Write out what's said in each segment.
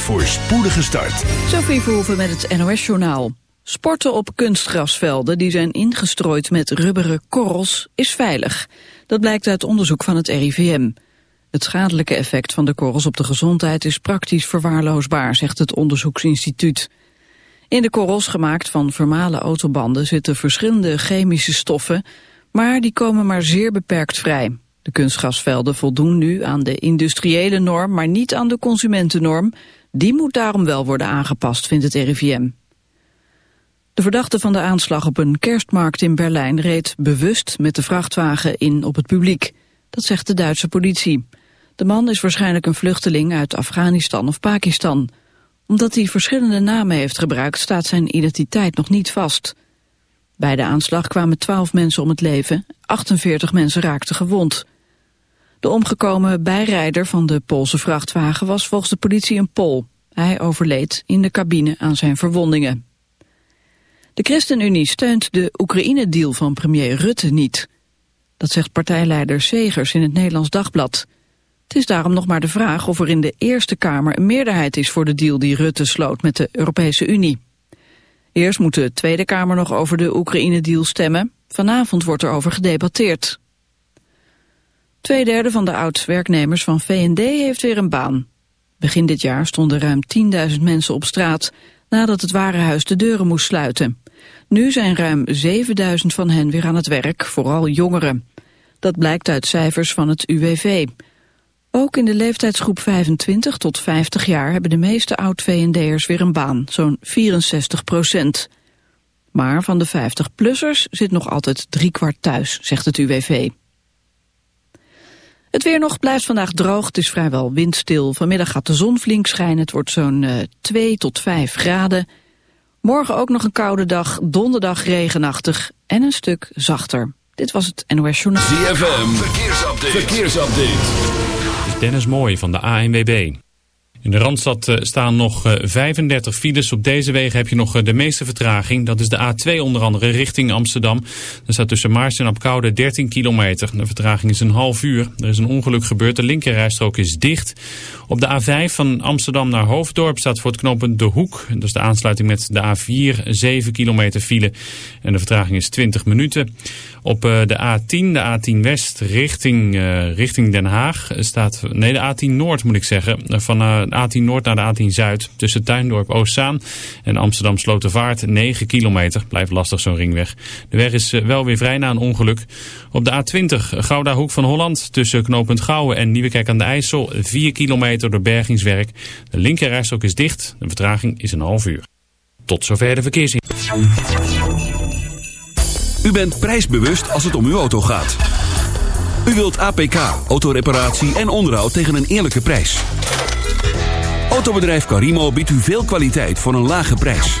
voor spoedige start. Sophie Verhoeven met het NOS-journaal. Sporten op kunstgrasvelden die zijn ingestrooid met rubberen korrels is veilig. Dat blijkt uit onderzoek van het RIVM. Het schadelijke effect van de korrels op de gezondheid is praktisch verwaarloosbaar, zegt het onderzoeksinstituut. In de korrels gemaakt van vermalen autobanden zitten verschillende chemische stoffen, maar die komen maar zeer beperkt vrij. De kunstgasvelden voldoen nu aan de industriële norm, maar niet aan de consumentennorm. Die moet daarom wel worden aangepast, vindt het RIVM. De verdachte van de aanslag op een kerstmarkt in Berlijn reed bewust met de vrachtwagen in op het publiek. Dat zegt de Duitse politie. De man is waarschijnlijk een vluchteling uit Afghanistan of Pakistan. Omdat hij verschillende namen heeft gebruikt staat zijn identiteit nog niet vast. Bij de aanslag kwamen 12 mensen om het leven, 48 mensen raakten gewond. De omgekomen bijrijder van de Poolse vrachtwagen was volgens de politie een Pool. Hij overleed in de cabine aan zijn verwondingen. De ChristenUnie steunt de Oekraïne-deal van premier Rutte niet. Dat zegt partijleider Segers in het Nederlands Dagblad. Het is daarom nog maar de vraag of er in de Eerste Kamer een meerderheid is voor de deal die Rutte sloot met de Europese Unie. Eerst moet de Tweede Kamer nog over de Oekraïne-deal stemmen. Vanavond wordt er over gedebatteerd. Tweederde van de oud-werknemers van V&D heeft weer een baan. Begin dit jaar stonden ruim 10.000 mensen op straat nadat het warenhuis de deuren moest sluiten. Nu zijn ruim 7000 van hen weer aan het werk, vooral jongeren. Dat blijkt uit cijfers van het UWV. Ook in de leeftijdsgroep 25 tot 50 jaar hebben de meeste oud-VND'ers weer een baan, zo'n 64 procent. Maar van de 50-plussers zit nog altijd driekwart thuis, zegt het UWV. Het weer nog blijft vandaag droog, het is vrijwel windstil. Vanmiddag gaat de zon flink schijnen, het wordt zo'n uh, 2 tot 5 graden. Morgen ook nog een koude dag, donderdag regenachtig en een stuk zachter. Dit was het NOS Journaal. ZFM, verkeersupdate. verkeersupdate. Dit is Dennis Mooij van de ANWB. In de Randstad eh, staan nog 35 eh, files. Op deze wegen heb je nog eh, de meeste vertraging. Dat is de A2 onder andere richting Amsterdam. Er staat tussen Maars en Apkoude 13 kilometer. De vertraging is een half uur. Er is een ongeluk gebeurd. De linkerrijstrook is dicht. Op de A5 van Amsterdam naar Hoofddorp staat voor het knooppunt De Hoek. Dat is de aansluiting met de A4 7 kilometer file. En de vertraging is 20 minuten. Op de A10, de A10 West richting, richting Den Haag staat... Nee, de A10 Noord moet ik zeggen. Van A10 Noord naar de A10 Zuid. Tussen Tuindorp Oostzaan en Amsterdam Slotervaart 9 kilometer. Blijft lastig zo'n ringweg. De weg is eh, wel weer vrij na een ongeluk. Op de A20 Gouda Hoek van Holland tussen knooppunt Gouwen en Nieuwekerk aan de IJssel. 4 kilometer door bergingswerk. De linkerrijstok is dicht. De vertraging is een half uur. Tot zover de verkeersin. U bent prijsbewust als het om uw auto gaat. U wilt APK, autoreparatie en onderhoud tegen een eerlijke prijs. Autobedrijf Carimo biedt u veel kwaliteit voor een lage prijs.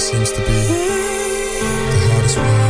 Seems to be the hardest one.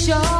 show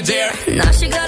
dear. Now she got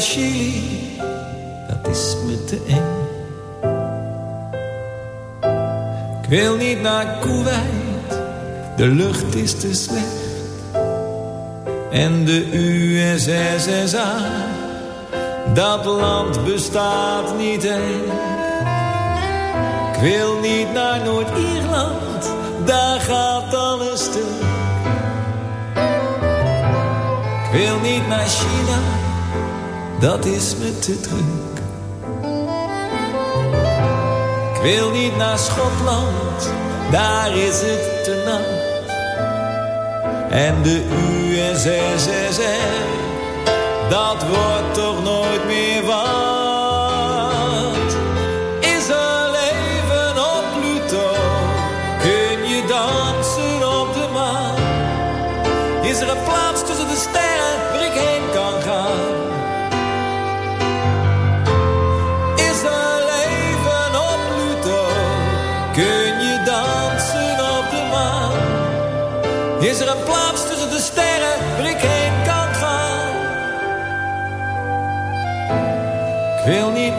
Chili, dat is me te eng. Ik wil niet naar Kuwait, de lucht is te slecht. En de USSSA, dat land bestaat niet echt. Ik wil niet naar Noord-Ierland, daar gaat alles stuk. Ik wil niet naar China dat is me te druk. Ik wil niet naar Schotland, daar is het te nat. En de USSR, dat wordt toch nooit meer wat.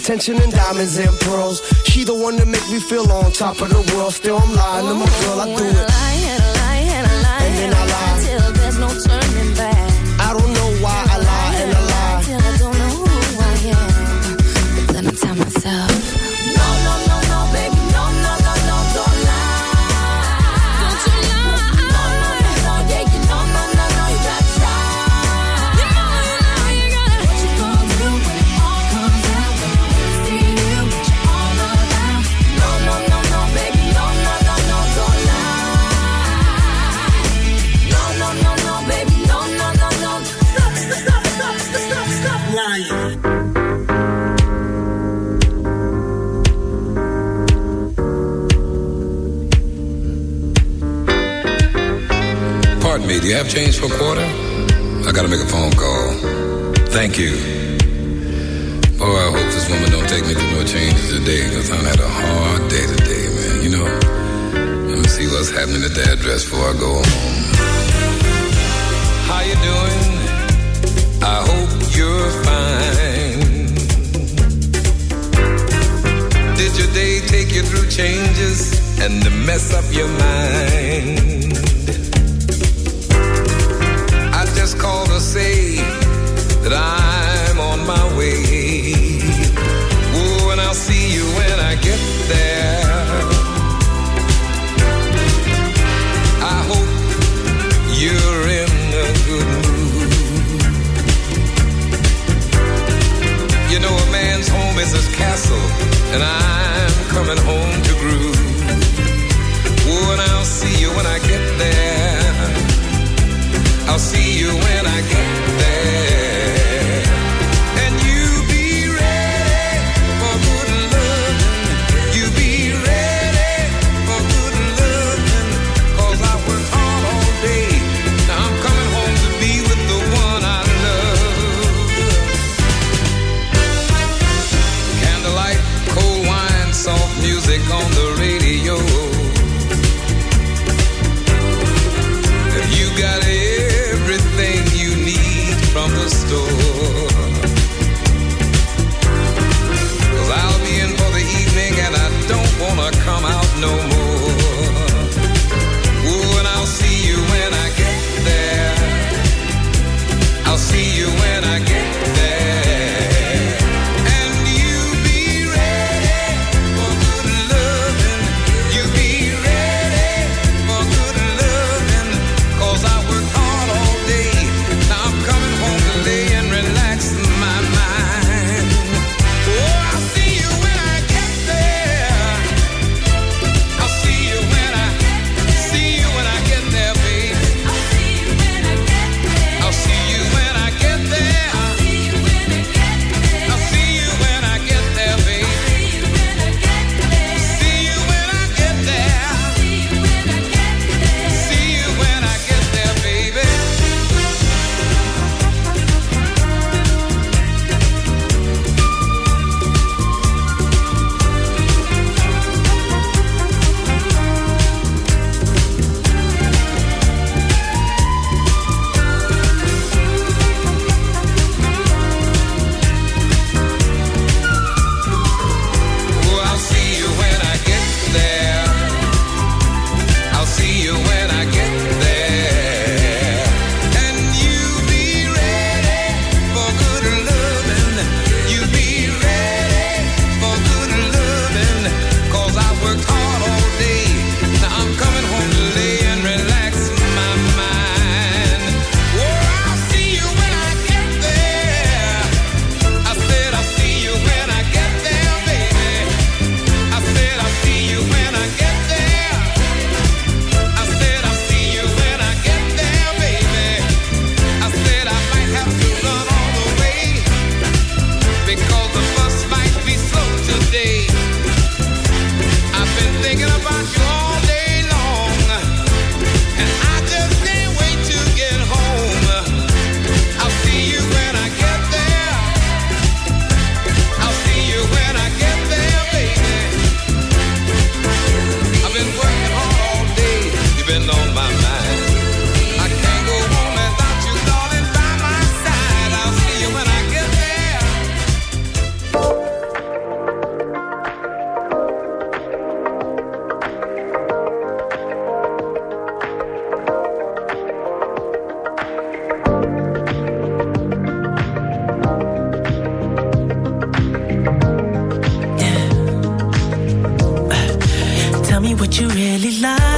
Attention and diamonds and pearls. She the one that make me feel on top of the world. Still, I'm lying to my girl. I do it. for? I gotta make a phone call. Thank you. Boy, I hope this woman don't take me through no changes today, because I've had a hard day today, man. You know, let me see what's happening at the address before I go what you really like